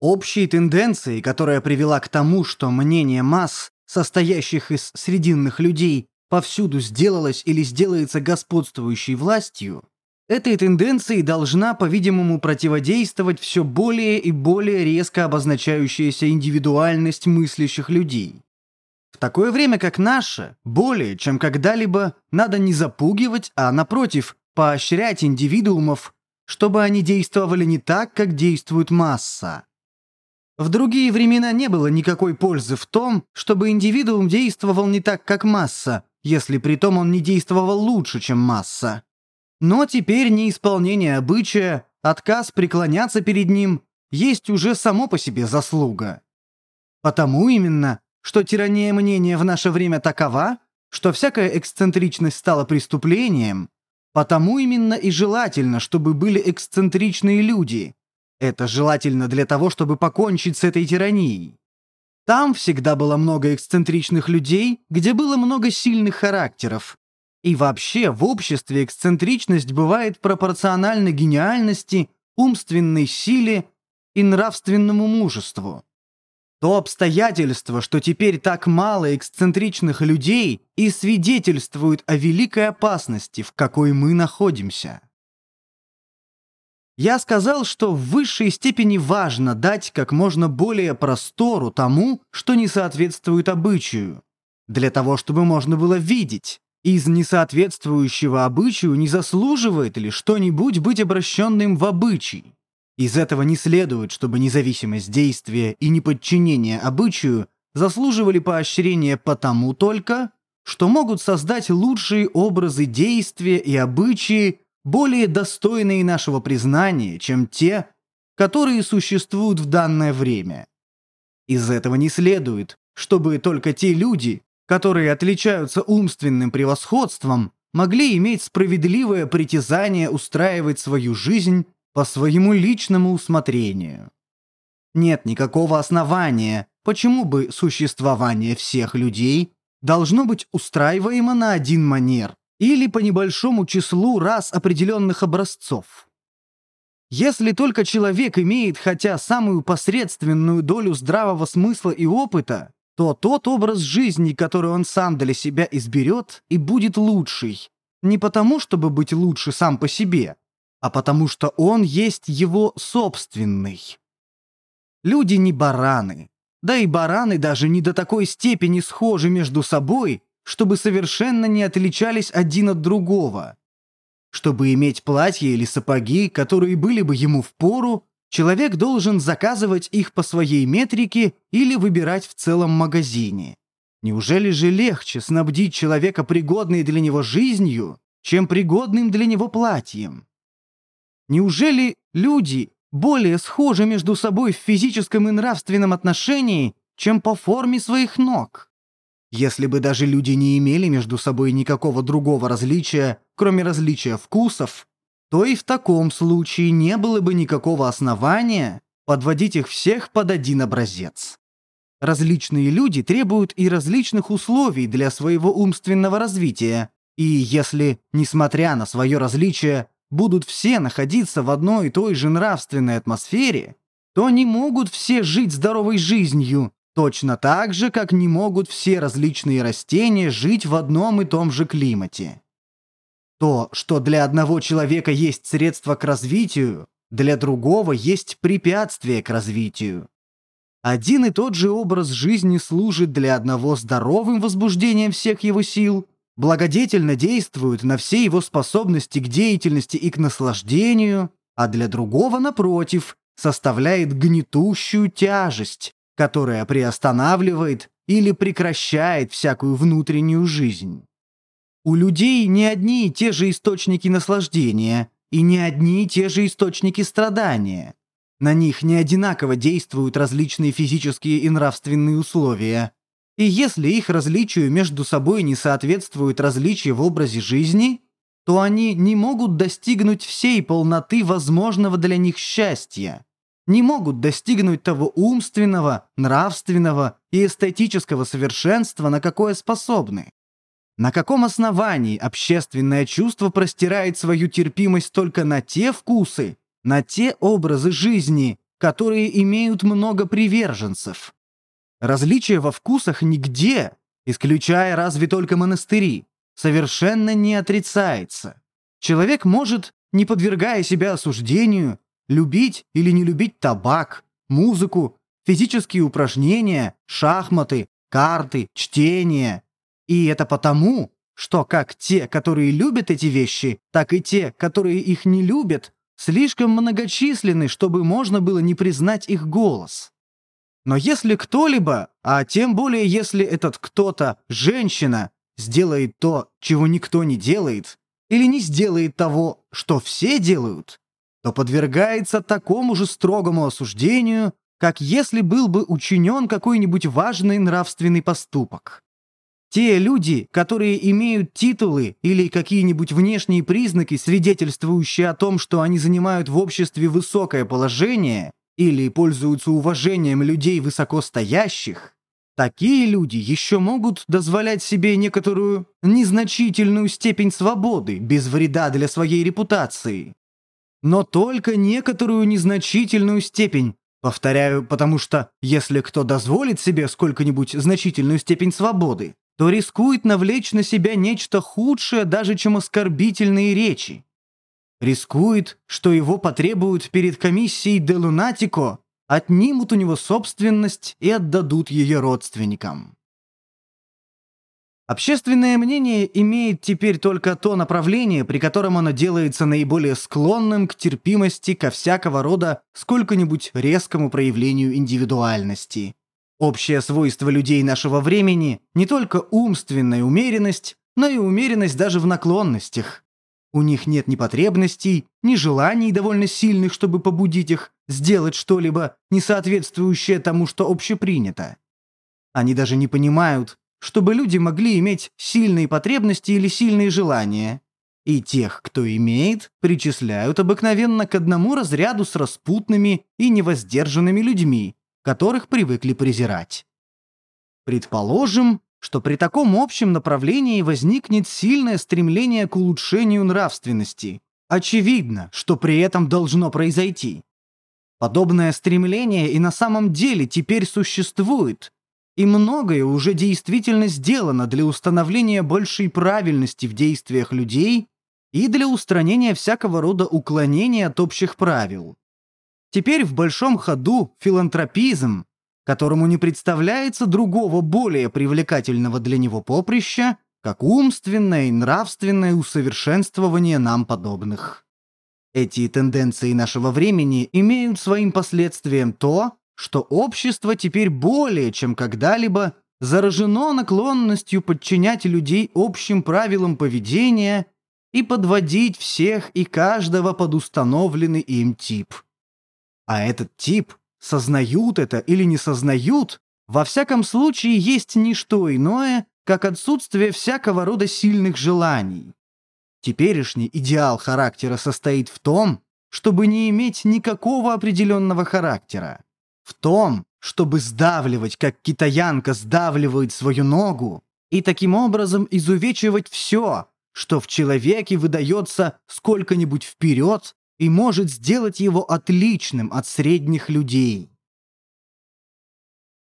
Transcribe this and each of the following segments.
Общей тенденцией, которая привела к тому, что мнение масс, состоящих из срединных людей, повсюду сделалось или сделается господствующей властью, этой тенденции должна, по-видимому, противодействовать все более и более резко обозначающаяся индивидуальность мыслящих людей. В такое время, как наше, более чем когда-либо надо не запугивать, а, напротив, поощрять индивидуумов, чтобы они действовали не так, как действует масса. В другие времена не было никакой пользы в том, чтобы индивидуум действовал не так, как масса, если при том он не действовал лучше, чем масса. Но теперь неисполнение обычая, отказ преклоняться перед ним, есть уже само по себе заслуга. Потому именно, что тирания мнения в наше время такова, что всякая эксцентричность стала преступлением, потому именно и желательно, чтобы были эксцентричные люди. Это желательно для того, чтобы покончить с этой тиранией. Там всегда было много эксцентричных людей, где было много сильных характеров, и вообще в обществе эксцентричность бывает пропорциональна гениальности, умственной силе и нравственному мужеству. То обстоятельство, что теперь так мало эксцентричных людей, и свидетельствует о великой опасности, в какой мы находимся. Я сказал, что в высшей степени важно дать как можно более простору тому, что не соответствует обычаю, для того, чтобы можно было видеть, из несоответствующего обычаю не заслуживает ли что-нибудь быть обращенным в обычай. Из этого не следует, чтобы независимость действия и неподчинение обычаю заслуживали поощрения потому только, что могут создать лучшие образы действия и обычаи, более достойные нашего признания, чем те, которые существуют в данное время. Из этого не следует, чтобы только те люди, которые отличаются умственным превосходством, могли иметь справедливое притязание устраивать свою жизнь по своему личному усмотрению. Нет никакого основания, почему бы существование всех людей должно быть устраиваемо на один манер или по небольшому числу раз определенных образцов. Если только человек имеет хотя самую посредственную долю здравого смысла и опыта, то тот образ жизни, который он сам для себя изберет, и будет лучший. Не потому, чтобы быть лучше сам по себе, а потому что он есть его собственный. Люди не бараны. Да и бараны даже не до такой степени схожи между собой, чтобы совершенно не отличались один от другого. Чтобы иметь платье или сапоги, которые были бы ему в пору, Человек должен заказывать их по своей метрике или выбирать в целом магазине. Неужели же легче снабдить человека пригодной для него жизнью, чем пригодным для него платьем? Неужели люди более схожи между собой в физическом и нравственном отношении, чем по форме своих ног? Если бы даже люди не имели между собой никакого другого различия, кроме различия вкусов, то и в таком случае не было бы никакого основания подводить их всех под один образец. Различные люди требуют и различных условий для своего умственного развития, и если, несмотря на свое различие, будут все находиться в одной и той же нравственной атмосфере, то не могут все жить здоровой жизнью, точно так же, как не могут все различные растения жить в одном и том же климате. То, что для одного человека есть средство к развитию, для другого есть препятствие к развитию. Один и тот же образ жизни служит для одного здоровым возбуждением всех его сил, благодетельно действует на все его способности к деятельности и к наслаждению, а для другого, напротив, составляет гнетущую тяжесть, которая приостанавливает или прекращает всякую внутреннюю жизнь. У людей не одни и те же источники наслаждения и не одни и те же источники страдания. На них не одинаково действуют различные физические и нравственные условия. И если их различию между собой не соответствуют различия в образе жизни, то они не могут достигнуть всей полноты возможного для них счастья, не могут достигнуть того умственного, нравственного и эстетического совершенства, на какое способны. На каком основании общественное чувство простирает свою терпимость только на те вкусы, на те образы жизни, которые имеют много приверженцев. Различия во вкусах нигде, исключая разве только монастыри, совершенно не отрицается. Человек может, не подвергая себя осуждению, любить или не любить табак, музыку, физические упражнения, шахматы, карты, чтение. И это потому, что как те, которые любят эти вещи, так и те, которые их не любят, слишком многочисленны, чтобы можно было не признать их голос. Но если кто-либо, а тем более если этот кто-то женщина, сделает то, чего никто не делает, или не сделает того, что все делают, то подвергается такому же строгому осуждению, как если был бы учинен какой-нибудь важный нравственный поступок. Те люди, которые имеют титулы или какие-нибудь внешние признаки, свидетельствующие о том, что они занимают в обществе высокое положение или пользуются уважением людей высокостоящих, такие люди еще могут дозволять себе некоторую незначительную степень свободы без вреда для своей репутации. Но только некоторую незначительную степень, повторяю, потому что если кто дозволит себе сколько-нибудь значительную степень свободы, то рискует навлечь на себя нечто худшее даже, чем оскорбительные речи. Рискует, что его потребуют перед комиссией де Лунатико, отнимут у него собственность и отдадут ее родственникам. Общественное мнение имеет теперь только то направление, при котором оно делается наиболее склонным к терпимости ко всякого рода сколько-нибудь резкому проявлению индивидуальности. Общее свойство людей нашего времени – не только умственная умеренность, но и умеренность даже в наклонностях. У них нет ни потребностей, ни желаний довольно сильных, чтобы побудить их сделать что-либо, не соответствующее тому, что общепринято. Они даже не понимают, чтобы люди могли иметь сильные потребности или сильные желания. И тех, кто имеет, причисляют обыкновенно к одному разряду с распутными и невоздержанными людьми, которых привыкли презирать. Предположим, что при таком общем направлении возникнет сильное стремление к улучшению нравственности. Очевидно, что при этом должно произойти. Подобное стремление и на самом деле теперь существует, и многое уже действительно сделано для установления большей правильности в действиях людей и для устранения всякого рода уклонений от общих правил. Теперь в большом ходу филантропизм, которому не представляется другого более привлекательного для него поприща, как умственное и нравственное усовершенствование нам подобных. Эти тенденции нашего времени имеют своим последствием то, что общество теперь более чем когда-либо заражено наклонностью подчинять людей общим правилам поведения и подводить всех и каждого под установленный им тип – а этот тип, сознают это или не сознают, во всяком случае есть не что иное, как отсутствие всякого рода сильных желаний. Теперешний идеал характера состоит в том, чтобы не иметь никакого определенного характера. В том, чтобы сдавливать, как китаянка сдавливает свою ногу, и таким образом изувечивать все, что в человеке выдается сколько-нибудь вперед и может сделать его отличным от средних людей.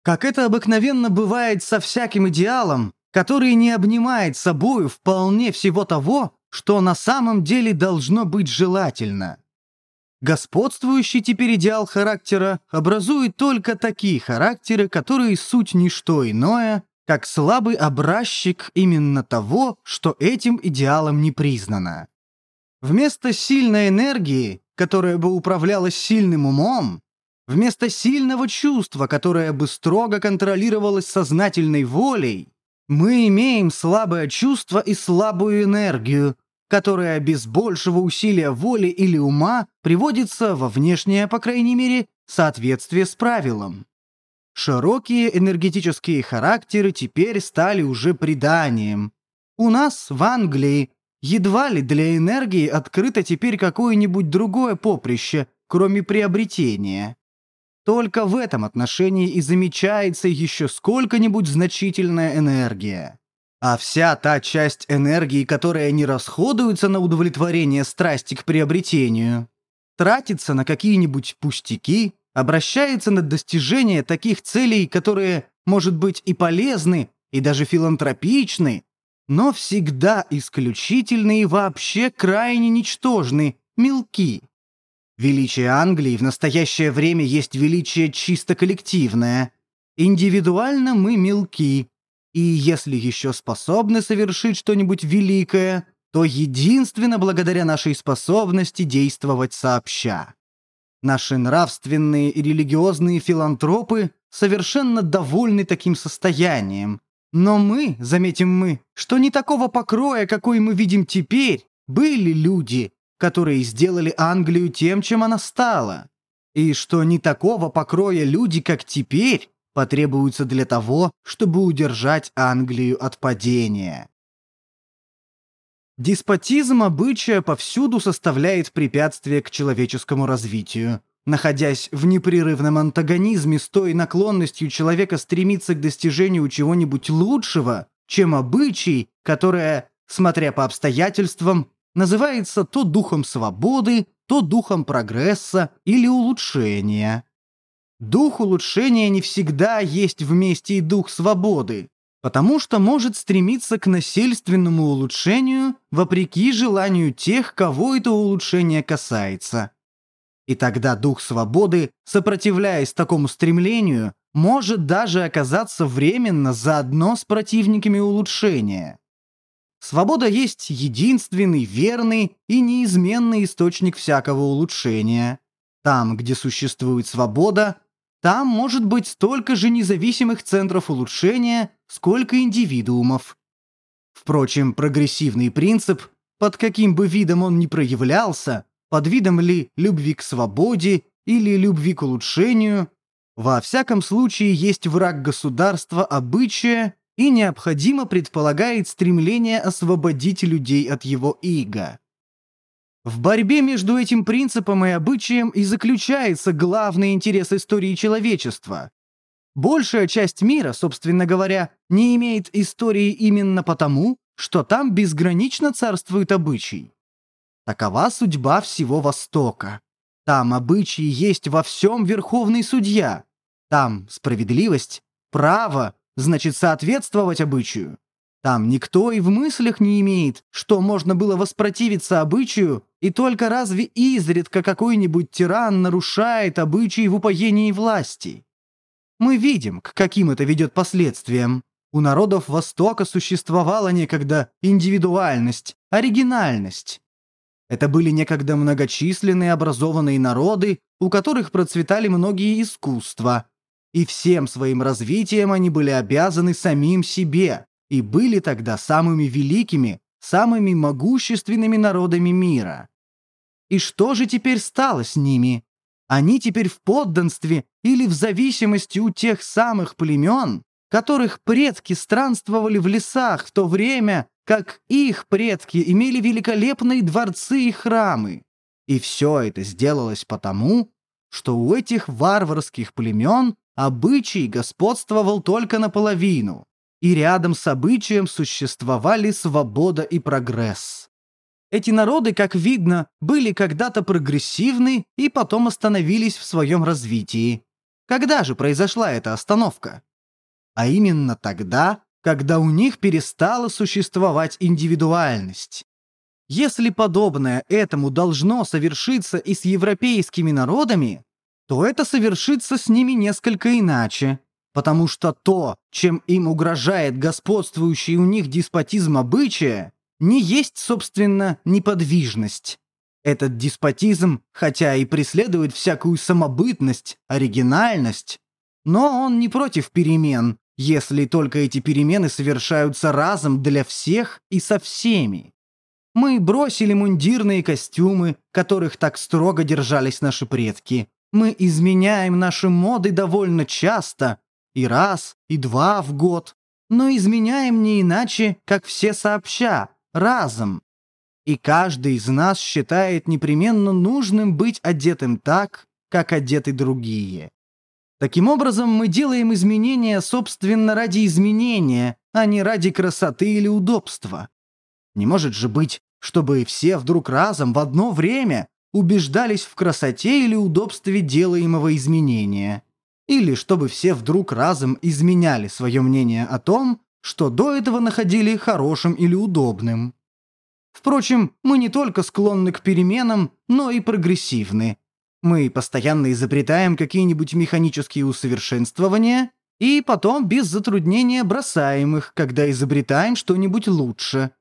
Как это обыкновенно бывает со всяким идеалом, который не обнимает собою вполне всего того, что на самом деле должно быть желательно. Господствующий теперь идеал характера образует только такие характеры, которые суть не что иное, как слабый образчик именно того, что этим идеалом не признано. Вместо сильной энергии, которая бы управлялась сильным умом, вместо сильного чувства, которое бы строго контролировалось сознательной волей, мы имеем слабое чувство и слабую энергию, которая без большего усилия воли или ума приводится во внешнее, по крайней мере, соответствие с правилом. Широкие энергетические характеры теперь стали уже преданием. У нас в Англии Едва ли для энергии открыто теперь какое-нибудь другое поприще, кроме приобретения. Только в этом отношении и замечается еще сколько-нибудь значительная энергия. А вся та часть энергии, которая не расходуется на удовлетворение страсти к приобретению, тратится на какие-нибудь пустяки, обращается на достижение таких целей, которые, может быть, и полезны, и даже филантропичны, но всегда исключительны и вообще крайне ничтожны, мелки. Величие Англии в настоящее время есть величие чисто коллективное. Индивидуально мы мелки, и если еще способны совершить что-нибудь великое, то единственно благодаря нашей способности действовать сообща. Наши нравственные и религиозные филантропы совершенно довольны таким состоянием. Но мы, заметим мы, что не такого покроя, какой мы видим теперь, были люди, которые сделали Англию тем, чем она стала. И что не такого покроя люди, как теперь, потребуются для того, чтобы удержать Англию от падения. Деспотизм обычая повсюду составляет препятствие к человеческому развитию. Находясь в непрерывном антагонизме с той наклонностью человека стремиться к достижению чего-нибудь лучшего, чем обычай, которое, смотря по обстоятельствам, называется то духом свободы, то духом прогресса или улучшения. Дух улучшения не всегда есть вместе и дух свободы, потому что может стремиться к насильственному улучшению вопреки желанию тех, кого это улучшение касается. И тогда дух свободы, сопротивляясь такому стремлению, может даже оказаться временно заодно с противниками улучшения. Свобода есть единственный, верный и неизменный источник всякого улучшения. Там, где существует свобода, там может быть столько же независимых центров улучшения, сколько индивидуумов. Впрочем, прогрессивный принцип, под каким бы видом он ни проявлялся, под видом ли любви к свободе или любви к улучшению, во всяком случае есть враг государства обычая и необходимо предполагает стремление освободить людей от его иго. В борьбе между этим принципом и обычаем и заключается главный интерес истории человечества. Большая часть мира, собственно говоря, не имеет истории именно потому, что там безгранично царствует обычай. Такова судьба всего Востока. Там обычаи есть во всем верховный судья. Там справедливость, право, значит соответствовать обычаю. Там никто и в мыслях не имеет, что можно было воспротивиться обычаю, и только разве изредка какой-нибудь тиран нарушает обычаи в упоении власти. Мы видим, к каким это ведет последствиям. У народов Востока существовала некогда индивидуальность, оригинальность. Это были некогда многочисленные образованные народы, у которых процветали многие искусства. И всем своим развитием они были обязаны самим себе, и были тогда самыми великими, самыми могущественными народами мира. И что же теперь стало с ними? Они теперь в подданстве или в зависимости у тех самых племен, которых предки странствовали в лесах в то время, как их предки имели великолепные дворцы и храмы. И все это сделалось потому, что у этих варварских племен обычай господствовал только наполовину, и рядом с обычаем существовали свобода и прогресс. Эти народы, как видно, были когда-то прогрессивны и потом остановились в своем развитии. Когда же произошла эта остановка? А именно тогда, когда у них перестала существовать индивидуальность. Если подобное этому должно совершиться и с европейскими народами, то это совершится с ними несколько иначе потому что то, чем им угрожает господствующий у них деспотизм обычая, не есть, собственно, неподвижность. Этот деспотизм, хотя и преследует всякую самобытность, оригинальность, но он не против перемен, если только эти перемены совершаются разом для всех и со всеми. Мы бросили мундирные костюмы, которых так строго держались наши предки. Мы изменяем наши моды довольно часто, и раз, и два в год, но изменяем не иначе, как все сообща, разом. И каждый из нас считает непременно нужным быть одетым так, как одеты другие. Таким образом, мы делаем изменения, собственно, ради изменения, а не ради красоты или удобства. Не может же быть, чтобы все вдруг разом в одно время убеждались в красоте или удобстве делаемого изменения. Или чтобы все вдруг разом изменяли свое мнение о том, что до этого находили хорошим или удобным. Впрочем, мы не только склонны к переменам, но и прогрессивны. Мы постоянно изобретаем какие-нибудь механические усовершенствования и потом без затруднения бросаем их, когда изобретаем что-нибудь лучше.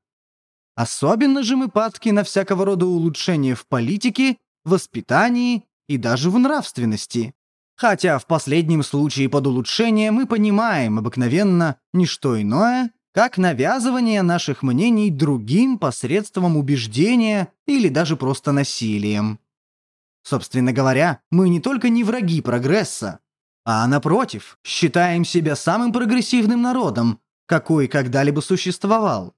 Особенно же мы падки на всякого рода улучшения в политике, воспитании и даже в нравственности. Хотя в последнем случае под улучшение мы понимаем обыкновенно не что иное, как навязывание наших мнений другим посредством убеждения или даже просто насилием. Собственно говоря, мы не только не враги прогресса, а напротив, считаем себя самым прогрессивным народом, какой когда-либо существовал.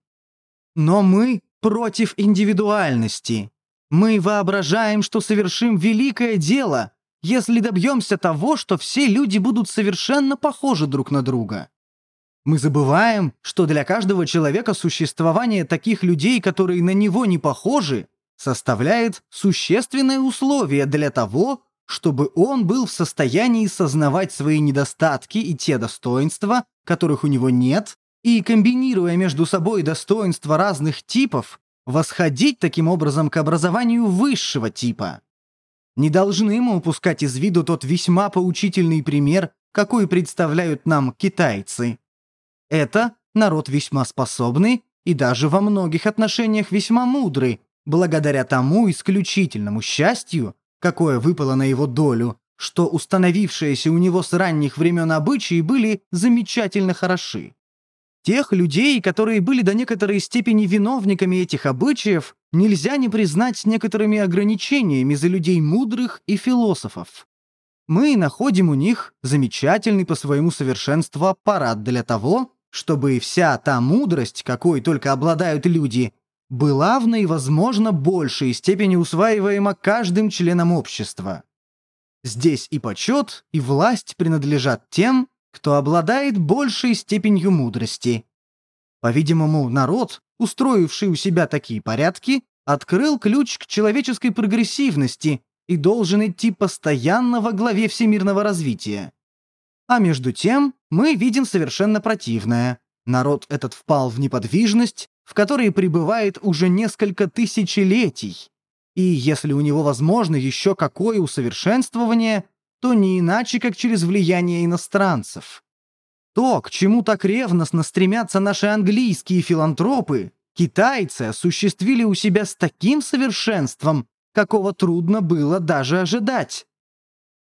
Но мы против индивидуальности. Мы воображаем, что совершим великое дело, если добьемся того, что все люди будут совершенно похожи друг на друга. Мы забываем, что для каждого человека существование таких людей, которые на него не похожи, составляет существенное условие для того, чтобы он был в состоянии сознавать свои недостатки и те достоинства, которых у него нет, и, комбинируя между собой достоинства разных типов, восходить таким образом к образованию высшего типа. Не должны мы упускать из виду тот весьма поучительный пример, какой представляют нам китайцы. Это народ весьма способный и даже во многих отношениях весьма мудрый, благодаря тому исключительному счастью, какое выпало на его долю, что установившиеся у него с ранних времен обычаи были замечательно хороши. Тех людей, которые были до некоторой степени виновниками этих обычаев, нельзя не признать некоторыми ограничениями за людей мудрых и философов. Мы находим у них замечательный по своему совершенству аппарат для того, чтобы вся та мудрость, какой только обладают люди, была в наивозможно большей степени усваиваема каждым членом общества. Здесь и почет, и власть принадлежат тем, кто обладает большей степенью мудрости. По-видимому, народ, устроивший у себя такие порядки, открыл ключ к человеческой прогрессивности и должен идти постоянно во главе всемирного развития. А между тем мы видим совершенно противное. Народ этот впал в неподвижность, в которой пребывает уже несколько тысячелетий. И если у него возможно еще какое усовершенствование, то не иначе, как через влияние иностранцев. То, к чему так ревностно стремятся наши английские филантропы, китайцы осуществили у себя с таким совершенством, какого трудно было даже ожидать.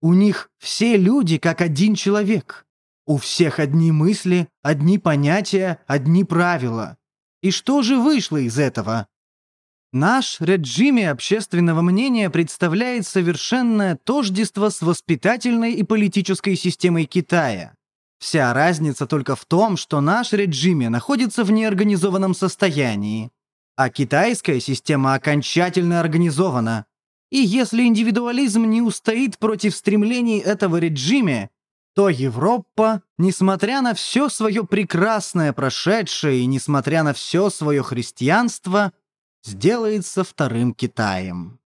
У них все люди как один человек. У всех одни мысли, одни понятия, одни правила. И что же вышло из этого? Наш режиме общественного мнения представляет совершенное тождество с воспитательной и политической системой Китая. Вся разница только в том, что наш режиме находится в неорганизованном состоянии, а китайская система окончательно организована, и если индивидуализм не устоит против стремлений этого режима, то Европа, несмотря на все свое прекрасное прошедшее и несмотря на все свое христианство, сделается вторым Китаем.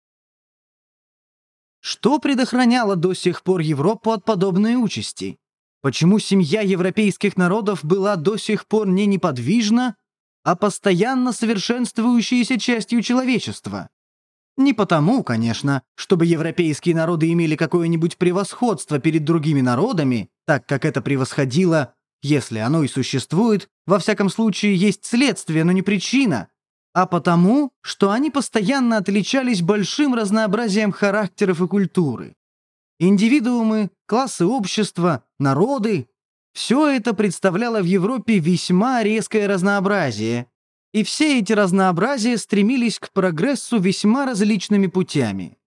Что предохраняло до сих пор Европу от подобной участи? Почему семья европейских народов была до сих пор не неподвижна, а постоянно совершенствующейся частью человечества? Не потому, конечно, чтобы европейские народы имели какое-нибудь превосходство перед другими народами, так как это превосходило, если оно и существует, во всяком случае есть следствие, но не причина, а потому, что они постоянно отличались большим разнообразием характеров и культуры. Индивидуумы, классы общества, народы – все это представляло в Европе весьма резкое разнообразие, и все эти разнообразия стремились к прогрессу весьма различными путями.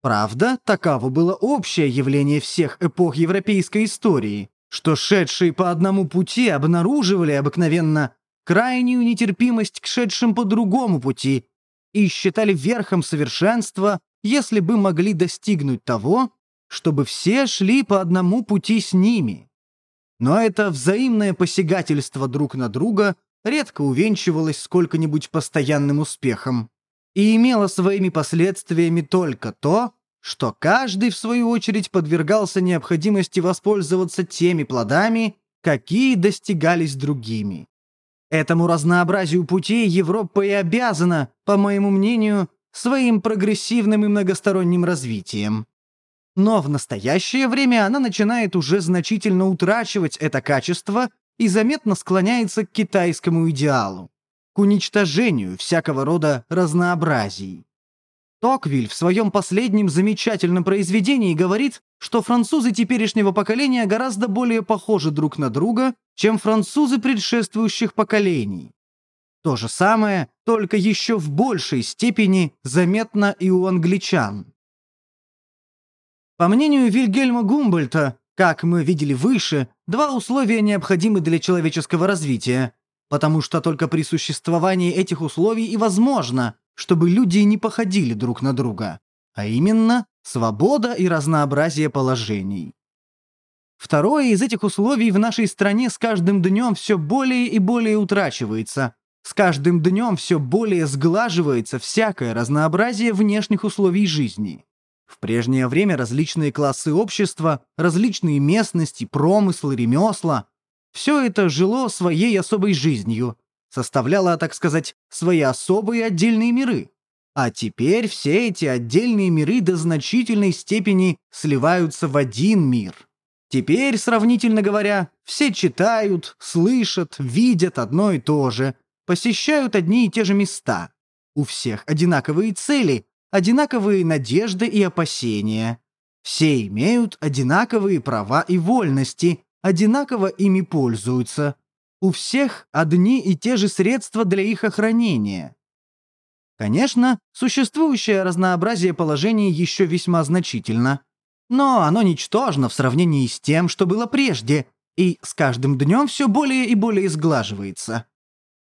Правда, таково было общее явление всех эпох европейской истории, что шедшие по одному пути обнаруживали обыкновенно крайнюю нетерпимость к шедшим по другому пути и считали верхом совершенства, если бы могли достигнуть того, чтобы все шли по одному пути с ними. Но это взаимное посягательство друг на друга редко увенчивалось сколько-нибудь постоянным успехом. и имело своими последствиями только то, что каждый, в свою очередь, подвергался необходимости воспользоваться теми плодами, какие достигались другими. Этому разнообразию путей Европа и обязана, по моему мнению, своим прогрессивным и многосторонним развитием. Но в настоящее время она начинает уже значительно утрачивать это качество и заметно склоняется к китайскому идеалу, к уничтожению всякого рода разнообразий. Токвиль в своем последнем замечательном произведении говорит, что французы теперешнего поколения гораздо более похожи друг на друга, чем французы предшествующих поколений. То же самое, только еще в большей степени заметно и у англичан. По мнению Вильгельма Гумбольта, как мы видели выше, два условия необходимы для человеческого развития, потому что только при существовании этих условий и возможно, чтобы люди не походили друг на друга, а именно свобода и разнообразие положений. Второе из этих условий в нашей стране с каждым днем все более и более утрачивается. С каждым днем все более сглаживается всякое разнообразие внешних условий жизни. В прежнее время различные классы общества, различные местности, промыслы, ремесла – все это жило своей особой жизнью, составляла, так сказать, свои особые отдельные миры. А теперь все эти отдельные миры до значительной степени сливаются в один мир. Теперь, сравнительно говоря, все читают, слышат, видят одно и то же, посещают одни и те же места. У всех одинаковые цели, одинаковые надежды и опасения. Все имеют одинаковые права и вольности, одинаково ими пользуются, у всех одни и те же средства для их охранения. Конечно, существующее разнообразие положений еще весьма значительно, но оно ничтожно в сравнении с тем, что было прежде, и с каждым днем все более и более сглаживается.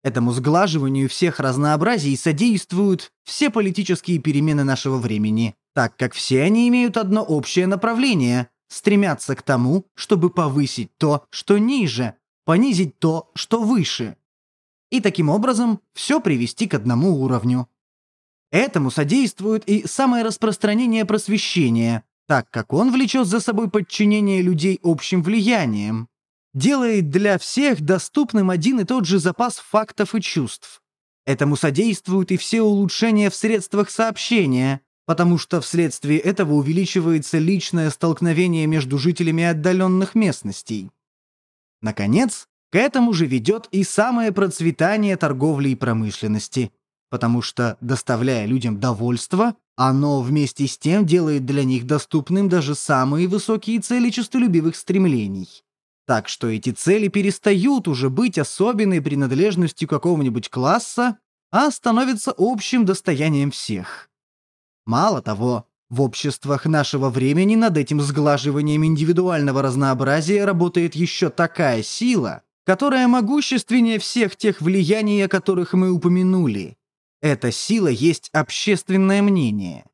Этому сглаживанию всех разнообразий содействуют все политические перемены нашего времени, так как все они имеют одно общее направление – стремятся к тому, чтобы повысить то, что ниже, понизить то, что выше. И таким образом все привести к одному уровню. Этому содействует и самое распространение просвещения, так как он влечет за собой подчинение людей общим влиянием, делает для всех доступным один и тот же запас фактов и чувств. Этому содействуют и все улучшения в средствах сообщения, потому что вследствие этого увеличивается личное столкновение между жителями отдаленных местностей. Наконец, к этому же ведет и самое процветание торговли и промышленности, потому что, доставляя людям довольство, оно вместе с тем делает для них доступным даже самые высокие цели честолюбивых стремлений. Так что эти цели перестают уже быть особенной принадлежностью какого-нибудь класса, а становятся общим достоянием всех. Мало того, в обществах нашего времени над этим сглаживанием индивидуального разнообразия работает еще такая сила, которая могущественнее всех тех влияний, о которых мы упомянули. Эта сила есть общественное мнение.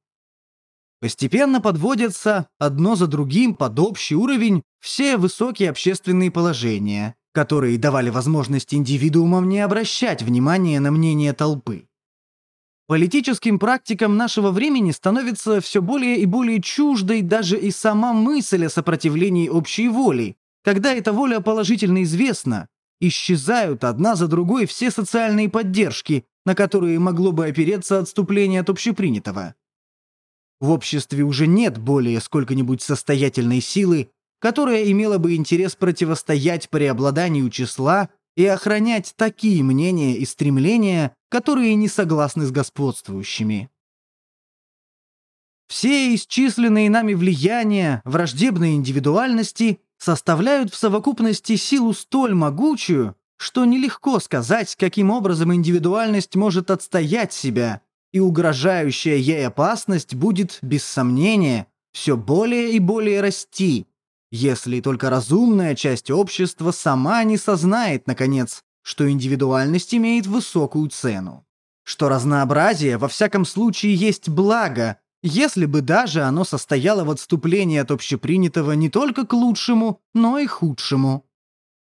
Постепенно подводятся одно за другим под общий уровень все высокие общественные положения, которые давали возможность индивидуумам не обращать внимания на мнение толпы. Политическим практикам нашего времени становится все более и более чуждой даже и сама мысль о сопротивлении общей воли. Когда эта воля положительно известна, исчезают одна за другой все социальные поддержки, на которые могло бы опереться отступление от общепринятого. В обществе уже нет более сколько-нибудь состоятельной силы, которая имела бы интерес противостоять преобладанию числа и охранять такие мнения и стремления, которые не согласны с господствующими. Все исчисленные нами влияния, враждебные индивидуальности составляют в совокупности силу столь могучую, что нелегко сказать, каким образом индивидуальность может отстоять себя, и угрожающая ей опасность будет, без сомнения, все более и более расти, если только разумная часть общества сама не сознает, наконец, что индивидуальность имеет высокую цену. Что разнообразие во всяком случае есть благо, если бы даже оно состояло в отступлении от общепринятого не только к лучшему, но и худшему.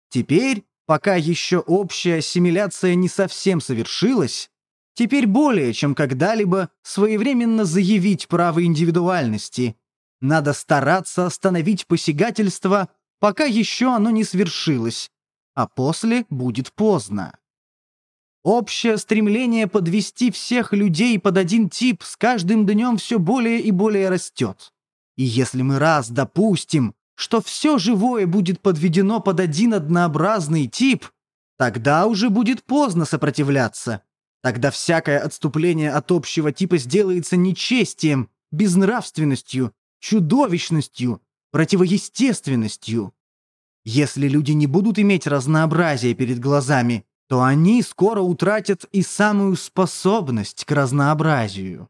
Теперь, пока еще общая ассимиляция не совсем совершилась, теперь более чем когда-либо своевременно заявить право индивидуальности. Надо стараться остановить посягательство, пока еще оно не свершилось, а после будет поздно. Общее стремление подвести всех людей под один тип с каждым днем все более и более растет. И если мы раз допустим, что все живое будет подведено под один однообразный тип, тогда уже будет поздно сопротивляться. Тогда всякое отступление от общего типа сделается нечестием, безнравственностью, чудовищностью, противоестественностью. Если люди не будут иметь разнообразия перед глазами, то они скоро утратят и самую способность к разнообразию.